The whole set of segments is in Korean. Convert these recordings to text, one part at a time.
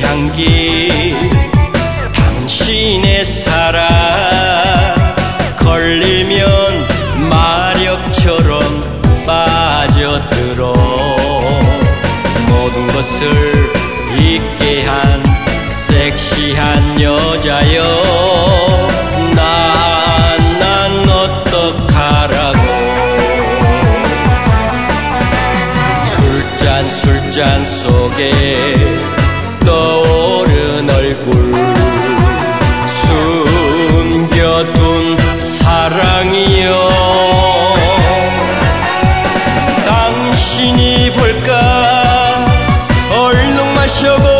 향기 당신의 사랑. 걸리면 마력처럼 빠져들어. 모든 것을 잊게 한 섹시한 여자여 난, 난 어떡하라고. 술잔 술잔 속에 떠오른 얼굴. 숨겨둔 사랑이여. 당신이 볼까? 얼룩 마셔보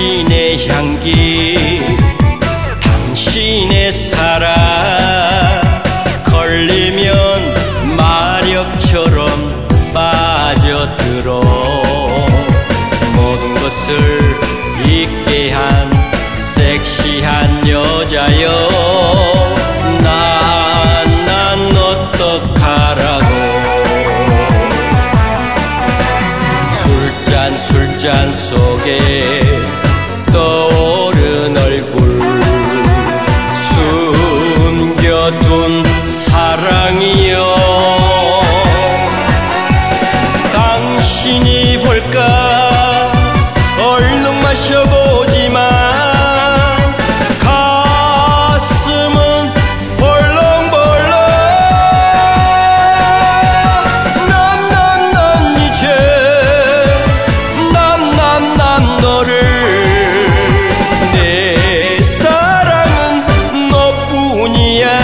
당신의 향기 당신의 사랑. 걸리면 마력처럼 빠져들어. 모든 것을 잊게 한 섹시한 여자여 난, 난 어떡하라고. 술잔 술잔 속에 떠오른 얼굴 숨겨둔 你呀。